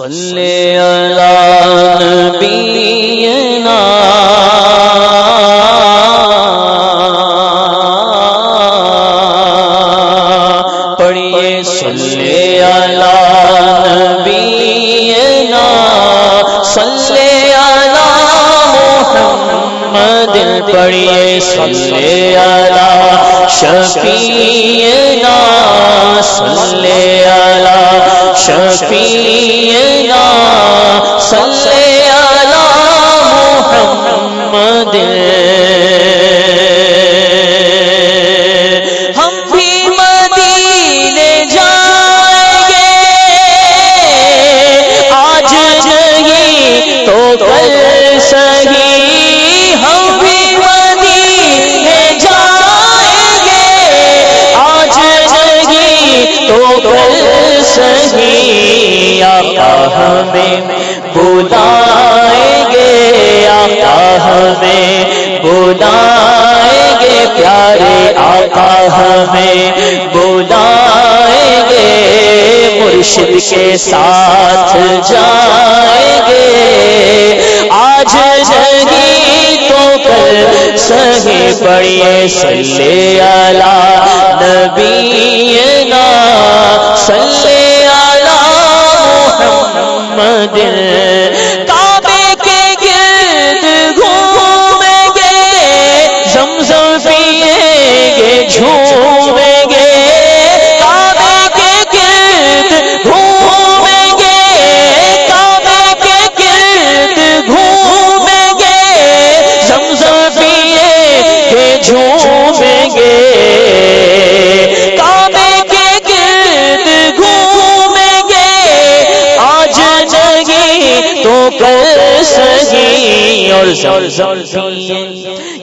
صلی اللہ مرشد کے ساتھ جائیں گے۔ آج جگی تو کر سہی پڑیے، صلی اللہ نبینا۔ صلی اللہ محمد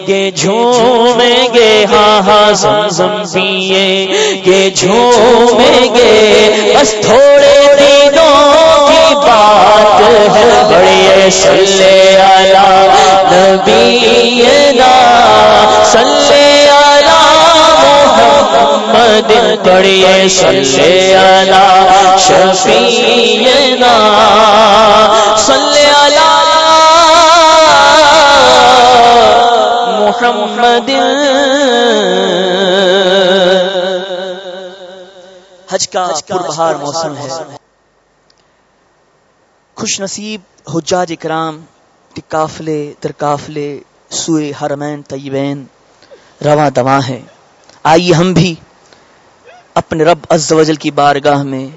گے جھومیں گے ہاں ہاں زمزم پیئیں گے جھومیں گے، بس تھوڑے دنوں کی بات ہے۔ بڑے صلی اللہ نبینا، صلی اللہ محمد، بڑے صلی اللہ شفیعنا۔ محمد. حج کا پربہار موسم ہے. خوش نصیب حجاج اکرام کے قافلے در قافلے حرمین طیبین رواں دواں ہیں. آئیے ہم بھی اپنے رب عز و جل کی بارگاہ میں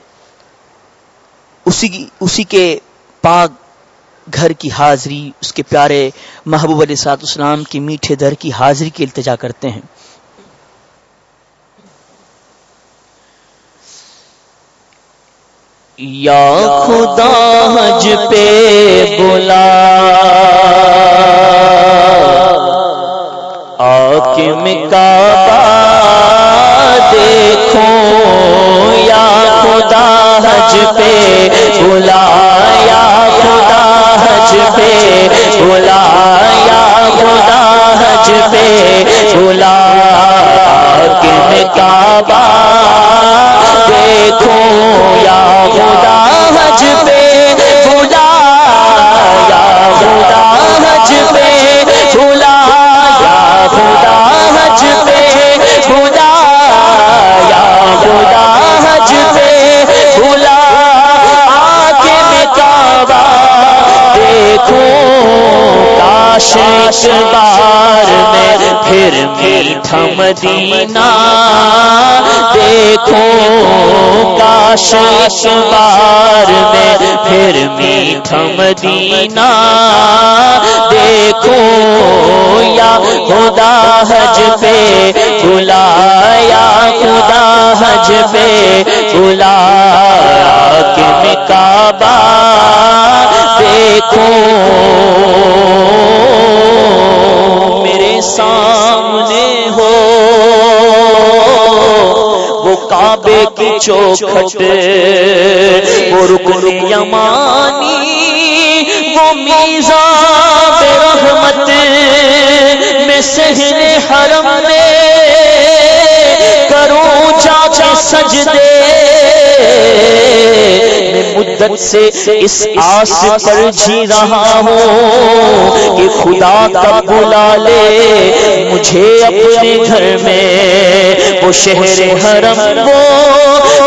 اسی اسی کے پاک گھر کی حاضری، اس کے پیارے محبوب علیہ سات اسلام کی میٹھے در کی حاضری کی التجا کرتے ہیں۔ یا خدا حج پہ بلا۔ آکم کعبہ دیکھو یا خدا حج پہ بلا آکم کعبہ دیکھو یا خدا حج پہ بلا یا خدا حج پہ بلا یا خدا حج پہ بلا یا خدا حج پہ بلا آگے میں کعبہ، دیکھو کاش اس بار پھر میٹھا مدینہ دیکھو کاش اس بار میں پھر میٹھا مدینہ دیکھو یا خدا حج پہ بلایا خدا حج پہ بلایا کہ کعبہ دیکھو سامنے ہو، وہ کعبے کی چوکھٹ، وہ رکن یمانی وہ میزا رحمت میں سہن حرم میں، کروں چاچا سجدے میں مدت سے اس آس پر جی رہا ہوں کہ خدا کا بلا لے مجھے اپنے گھر میں وہ شہر حرم وہ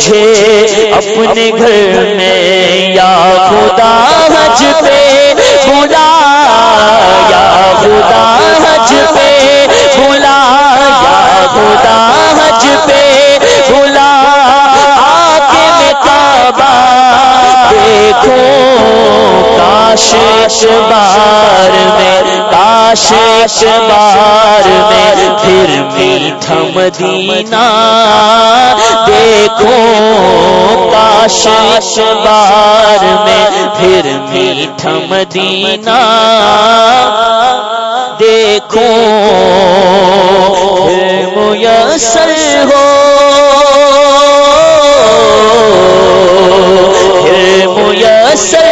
مجھے اپنے گھر میں یا خدا حج پہ بلا، یا خدا حج پہ بلا، یا خدا حج پہ بلا۔ آ میں کعبہ، دیکھو کاش بار میں کاش بار میں پھر میٹھا مدینہ دیکھو کاش بار میں پھر میٹھا مدینہ دیکھو میسر ہو میسر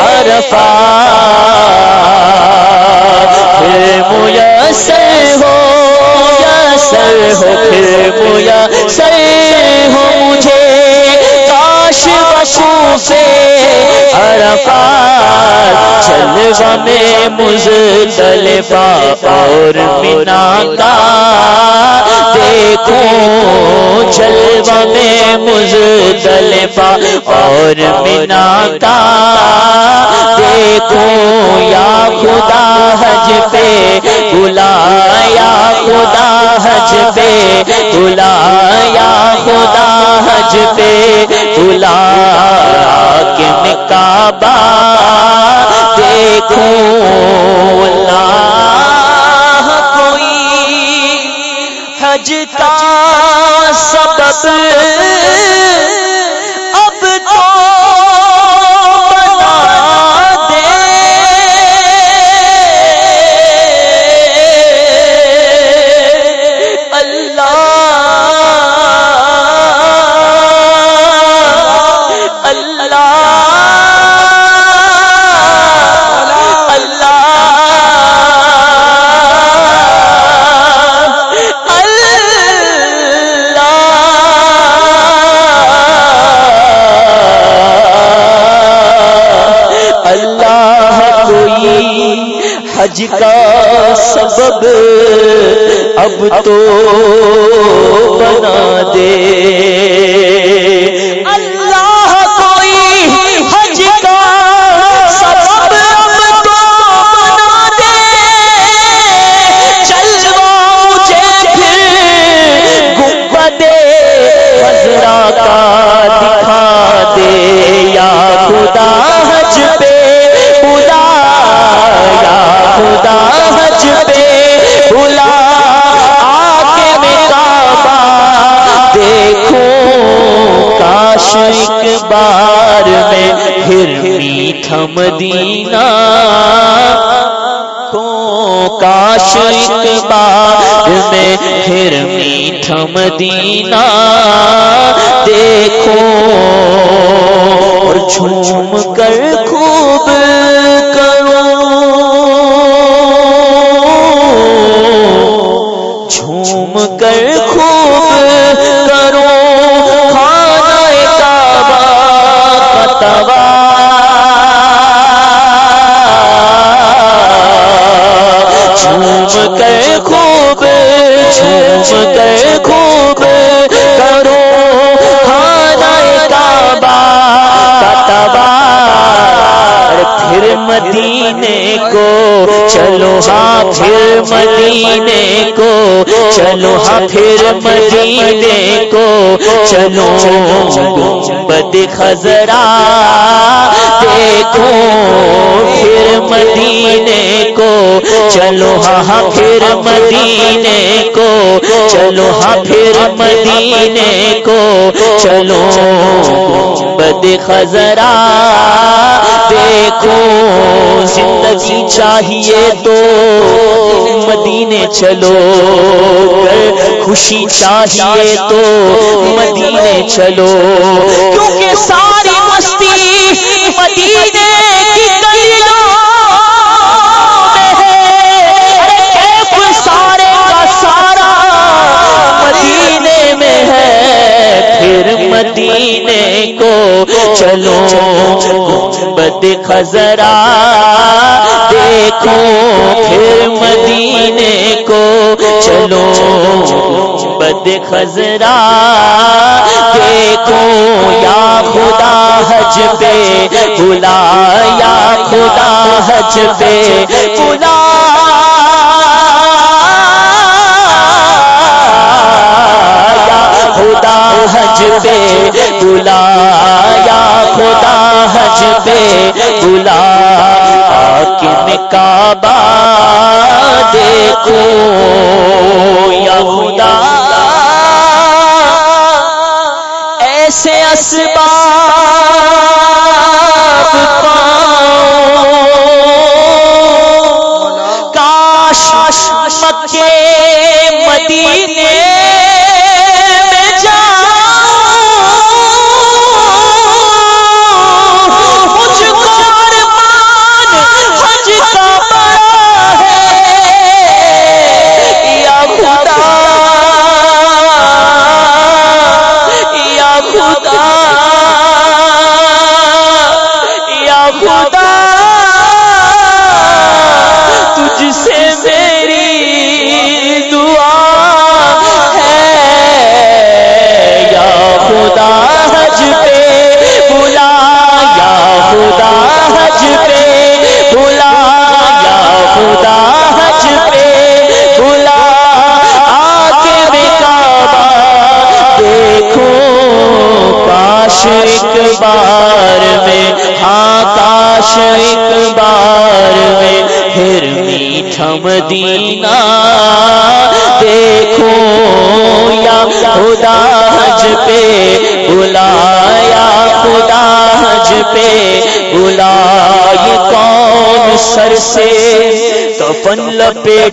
عرفات پھر میسر ہو میسر ہو پھر میسر ہو مجھے۔ کاش بسوں سے جلوہ میں مزدلفہ اور منا کا دیکھو جلوہ میں مزدلفہ اور منا کا دیکھو یا خدا حج پہ بلا یا خدا حج پہ بلا یا خدا حج پہ بلا کے میں کعبہ دیکھوں اللہ حج کا سبب اب تو بنا دے۔ میٹھا مدینہ کو کاش ایک بار میں پھر میٹھا مدینہ دیکھو اور جھوم کر چلو ہاں پھر مدینے کو چلو ہاں بد خزرا دیکھو پھر مدینے کو چلو ہاں, ہاں پھر مدینے کو چلو ہاں پھر مدینے کو چلو بد خزرا دیکھو زندگی چاہیے تو مدینے چلو خوشی چاہیے تو مدینے چلو۔ کیونکہ ساری مستی مدینے کی سارے کا سارا مدینے میں ہے۔ پھر مدینے کو چلو۔ بد خزرا دیکھو پھر مدینے کو چلو بد خزرا دیکھو یا خدا حج پہ بلا یا خدا حج پہ بلا خدا حج پہ بلا خدا حج پہ بلا میں کعبہ دیکھو یا خدا۔ ایسے اسباب کاش مکے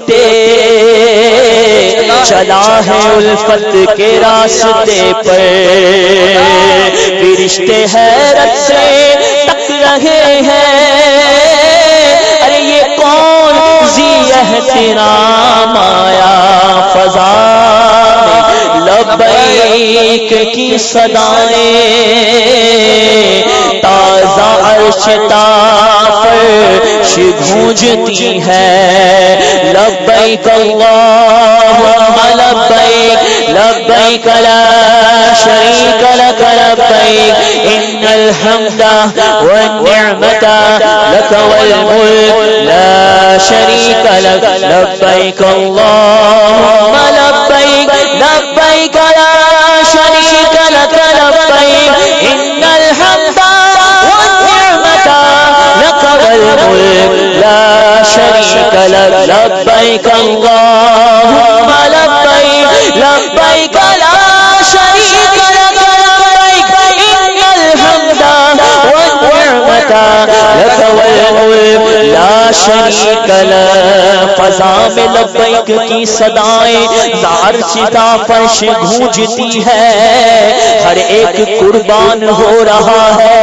لپیٹے چلا ہے الفت کے راستے پر رشتے حیرت سے تک رہے ہیں۔ ارے یہ کون زی احترام آیا؟ فضا لبیک کی صدائیں تازہ عرش فرش گونجتی ہے۔ لبیک اللہم لبیک لبیک لا شریک لک لبیک، ان الحمد والنعمت لک والملک لا شریک لک، لبیک اللہم لبیک لبیک لا شريك لك. لبيك اللهم لبيك. لبيك لا شريك لك. لبيك إن الحمد والنعمة لك والملك لا شريك لك. فضا میں لبیک کی صدائیں دار چتا فرش گونجتی ہے. ہر ایک قربان ہو رہا ہے.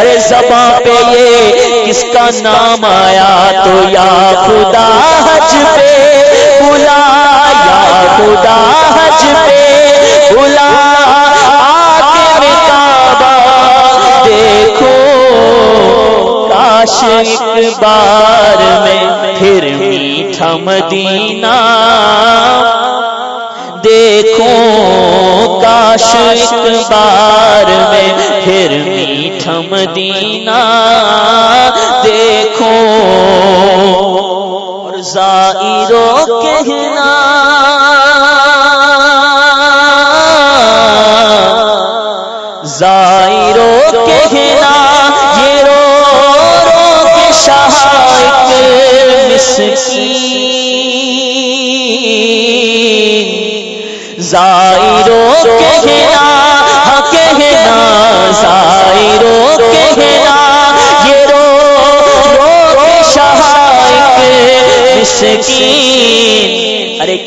ارے زباں پہ یہ کس کا نام آیا تو یا خدا حج پہ بلا یا خدا حج پہ بلا آتے کعبہ۔ دیکھو، کاش ایک بار میں پھر میٹھا مدینہ۔ دیکھوں کاش بار میں پھر میٹھا مدینہ دیکھو اور زائرو کہنا زائر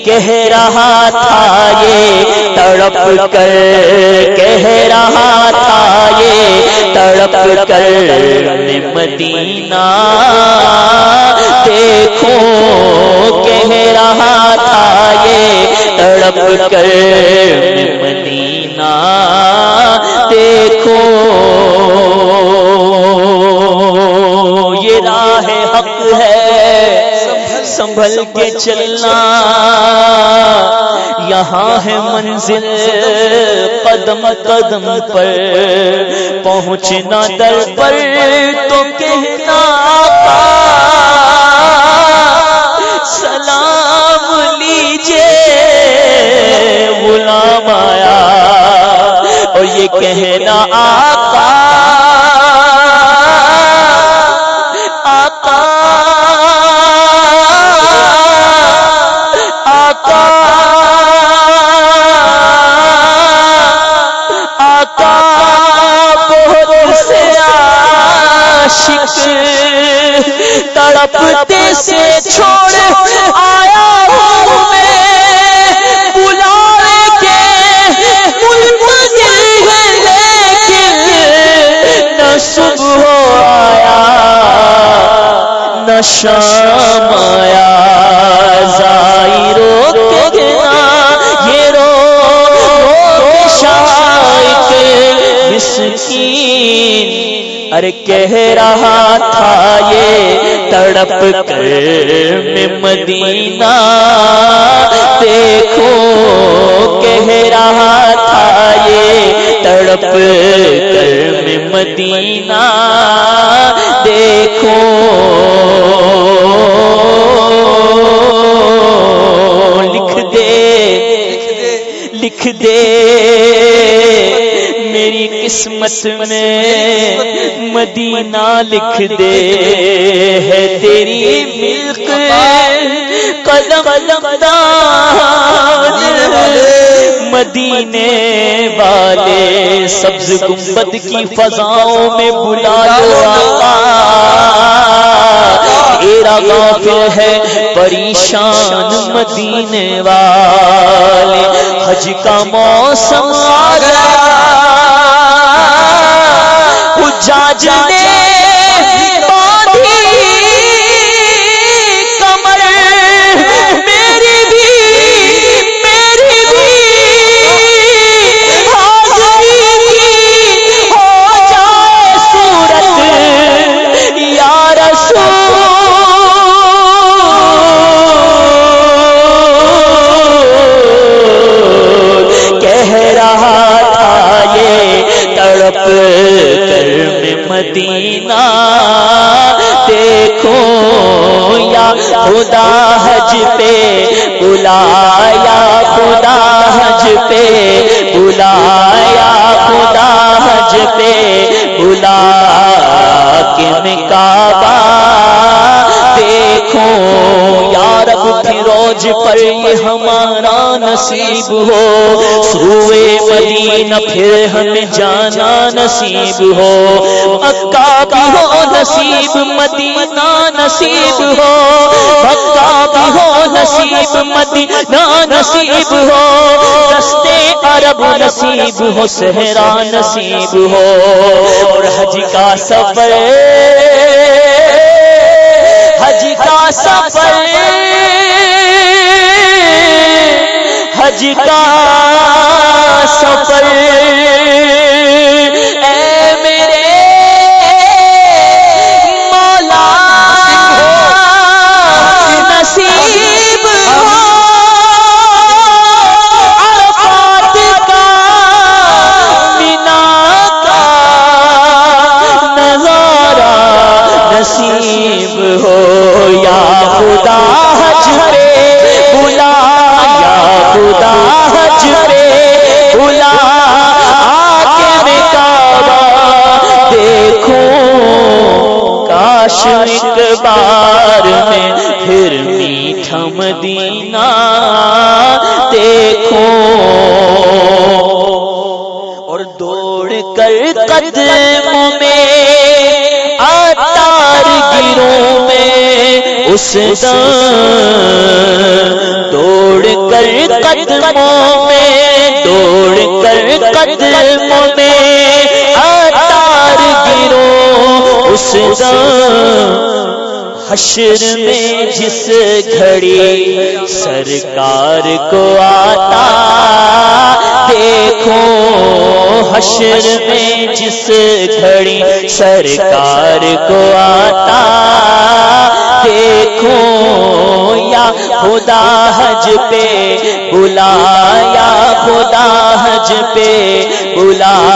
کہہ رہا تھا یہ، تڑپ کر کہہ رہا تھا یہ، تڑپ کر میں مدینہ۔ دیکھو، کہہ رہا تھا یہ، تڑپ کر سنبھل کے چلنا یہاں ہے منزل قدم قدم پر پہنچنا در پر تو کہنا سلام لیجیے غلام آیا، اور یہ کہنا آقا شام آیا زائرو یہ رو رو شاید مسکین۔ ارے کہہ رہا تھا یہ تڑپ کر میں مدینہ۔ دیکھو، کہہ رہا تھا یہ تڑپ کر میں مدینہ۔ دیکھو۔ لکھ دے۔ لکھ دے۔ میری قسمت میں مدینہ لکھ دے۔ ہے تیری ملک قلم مدینے والے سبز گنبد کی فضاؤں میں بلا لو تیرا غافل ہے پریشان مدینے والے حج کا موسم آ گیا۔ جانے کمر پھر ہمیں جانا نصیب ہو۔ مکہ بھی ہو نصیب، مدینہ نصیب ہو۔ مکہ بھی ہو نصیب، مدینہ نصیب ہو۔ رستے عرب نصیب ہو، صحرا نصیب ہو۔ اور حج کا سفر، حج کا سفر، حج کا سفر اس دوڑ کر قدموں میں، دوڑ کر قدموں میں آتار گروں اس حشر میں جس گھڑی سرکار کو آتا، دیکھو حشر میں جس گھڑی سرکار کو آتا۔ دیکھو یا خدا حج پہ بلایا خدا حج پہ بلایا